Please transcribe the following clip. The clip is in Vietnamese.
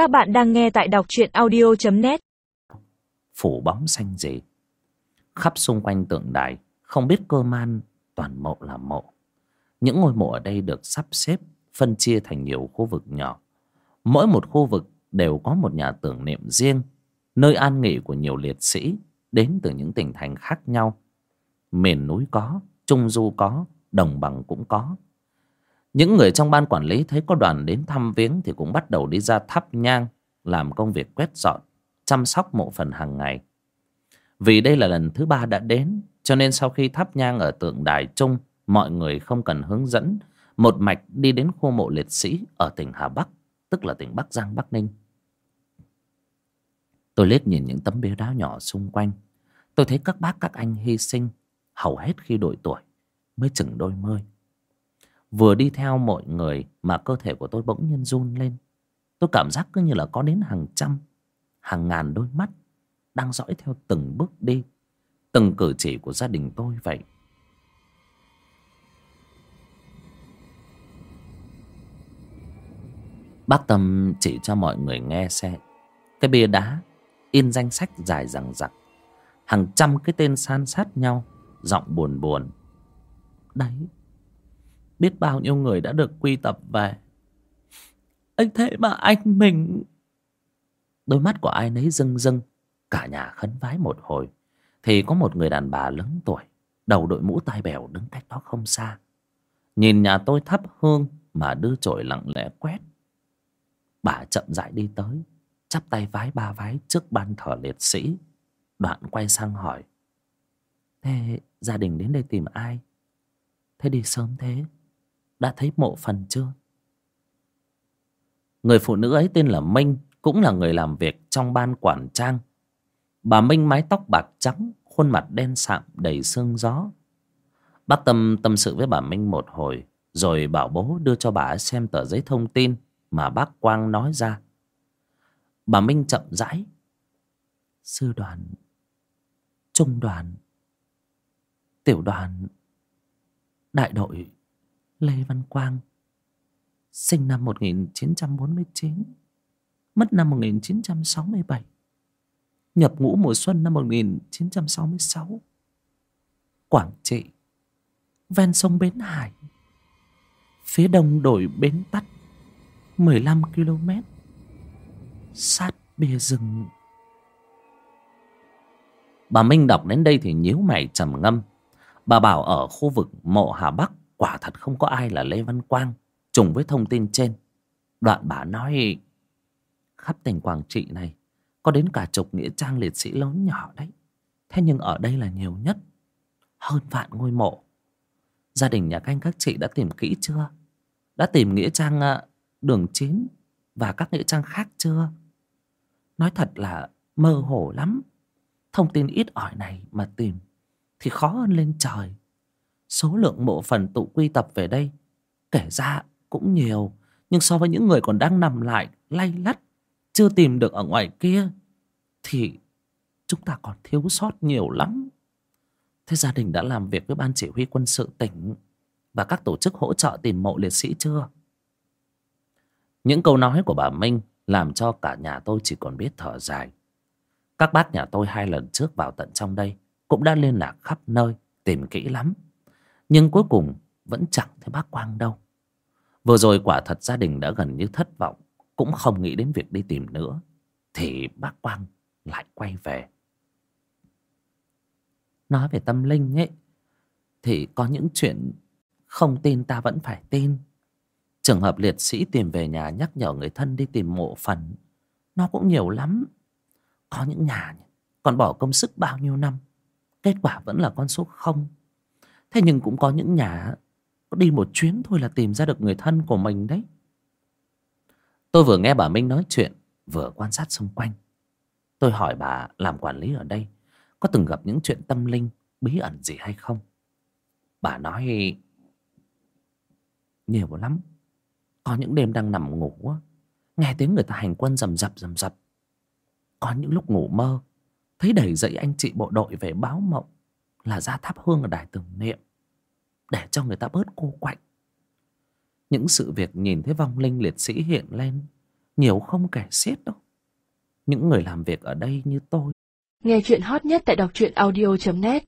Các bạn đang nghe tại đọc truyện audio.net Phủ bóng xanh gì Khắp xung quanh tượng đài, Không biết cơ man, toàn mộ là mộ. Những ngôi mộ ở đây được sắp xếp, Phân chia thành nhiều khu vực nhỏ. Mỗi một khu vực đều có một nhà tưởng niệm riêng, Nơi an nghỉ của nhiều liệt sĩ Đến từ những tỉnh thành khác nhau. Miền núi có, Trung du có, Đồng bằng cũng có những người trong ban quản lý thấy có đoàn đến thăm viếng thì cũng bắt đầu đi ra thắp nhang, làm công việc quét dọn, chăm sóc mộ phần hàng ngày. Vì đây là lần thứ ba đã đến, cho nên sau khi thắp nhang ở tượng đài trung, mọi người không cần hướng dẫn, một mạch đi đến khu mộ liệt sĩ ở tỉnh Hà Bắc, tức là tỉnh Bắc Giang, Bắc Ninh. Tôi liếc nhìn những tấm bia đá nhỏ xung quanh. Tôi thấy các bác các anh hy sinh, hầu hết khi đổi tuổi, mới chừng đôi mươi. Vừa đi theo mọi người mà cơ thể của tôi bỗng nhiên run lên. Tôi cảm giác cứ như là có đến hàng trăm, hàng ngàn đôi mắt đang dõi theo từng bước đi, từng cử chỉ của gia đình tôi vậy. Bác Tâm chỉ cho mọi người nghe xem cái bia đá in danh sách dài dằng dặc hàng trăm cái tên san sát nhau giọng buồn buồn đấy biết bao nhiêu người đã được quy tập về. Anh thế mà anh mình. Đôi mắt của ai nấy rưng rưng, cả nhà khấn vái một hồi. Thì có một người đàn bà lớn tuổi, đầu đội mũ tai bèo đứng cách đó không xa. Nhìn nhà tôi thắp hương mà đưa chổi lặng lẽ quét. Bà chậm rãi đi tới, chắp tay vái ba vái trước ban thờ liệt sĩ. Đoạn quay sang hỏi, thế gia đình đến đây tìm ai? Thế đi sớm thế đã thấy mộ phần chưa? Người phụ nữ ấy tên là minh, cũng là người làm việc trong ban quản trang. Bà minh mái tóc bạc trắng, khuôn mặt đen sạm, đầy sương gió. Bác tâm tâm sự với bà minh một hồi, rồi bảo bố đưa cho bà xem tờ giấy thông tin mà bác quang nói ra. Bà minh chậm rãi. Sư đoàn, trung đoàn, tiểu đoàn, đại đội. Lê Văn Quang, Sinh năm 1949 Mất năm 1967 Nhập ngũ mùa xuân năm 1966 Quảng Trị, Ven sông Bến Hải, Phía đông đổi Bến Tắt 15 km Sát bìa rừng. Bà Minh đọc đến đây thì nhíu mày trầm ngâm. Bà bảo ở khu vực mộ Hà Bắc quả thật không có ai là lê văn quang trùng với thông tin trên. Đoạn bà nói, khắp tỉnh quảng trị này, có đến cả chục nghĩa trang liệt sĩ lớn nhỏ đấy. Thế nhưng ở đây là nhiều nhất, hơn vạn ngôi mộ. Gia đình nhà canh các chị đã tìm kỹ chưa? Đã tìm nghĩa trang à, đường chín và các nghĩa trang khác chưa? Nói thật là mơ hồ lắm. Thông tin ít ỏi này mà tìm thì khó hơn lên trời số lượng mộ phần tụ quy tập về đây kể ra cũng nhiều, nhưng so với những người còn đang nằm lại, lay lắt, chưa tìm được ở ngoài kia, thì chúng ta còn thiếu sót nhiều lắm. Thế gia đình đã làm việc với ban chỉ huy quân sự tỉnh và các tổ chức hỗ trợ tìm mộ liệt sĩ chưa? Những câu nói của bà minh làm cho cả nhà tôi chỉ còn biết thở dài. Các bác nhà tôi hai lần trước vào tận trong đây cũng đã liên lạc khắp nơi, tìm kỹ lắm nhưng cuối cùng vẫn chẳng thấy bác Quang đâu. Vừa rồi quả thật gia đình đã gần như thất vọng, Cũng không nghĩ đến việc đi tìm nữa, Thì bác Quang lại quay về. Nói về tâm linh ấy, Thì có những chuyện không tin ta vẫn phải tin. Trường hợp liệt sĩ tìm về nhà nhắc nhở người thân đi tìm mộ phần, Nó cũng nhiều lắm. Có những nhà còn bỏ công sức bao nhiêu năm, Kết quả vẫn là con số không. Thế nhưng cũng có những nhà có đi một chuyến thôi là tìm ra được người thân của mình đấy. Tôi vừa nghe bà Minh nói chuyện, vừa quan sát xung quanh. Tôi hỏi bà làm quản lý ở đây có từng gặp những chuyện tâm linh bí ẩn gì hay không? Bà nói nhiều lắm. Có những đêm đang nằm ngủ nghe tiếng người ta hành quân rầm rập rầm rập. Có những lúc ngủ mơ thấy đầy dậy anh chị bộ đội về báo mộng là ra thắp hương ở đài tưởng niệm, để cho người ta bớt cô quạnh. Những sự việc nhìn thấy vong linh liệt sĩ hiện lên, nhiều không kể xiết đâu. Những người làm việc ở đây như tôi. Nghe chuyện hot nhất tại đọc truyện audio.net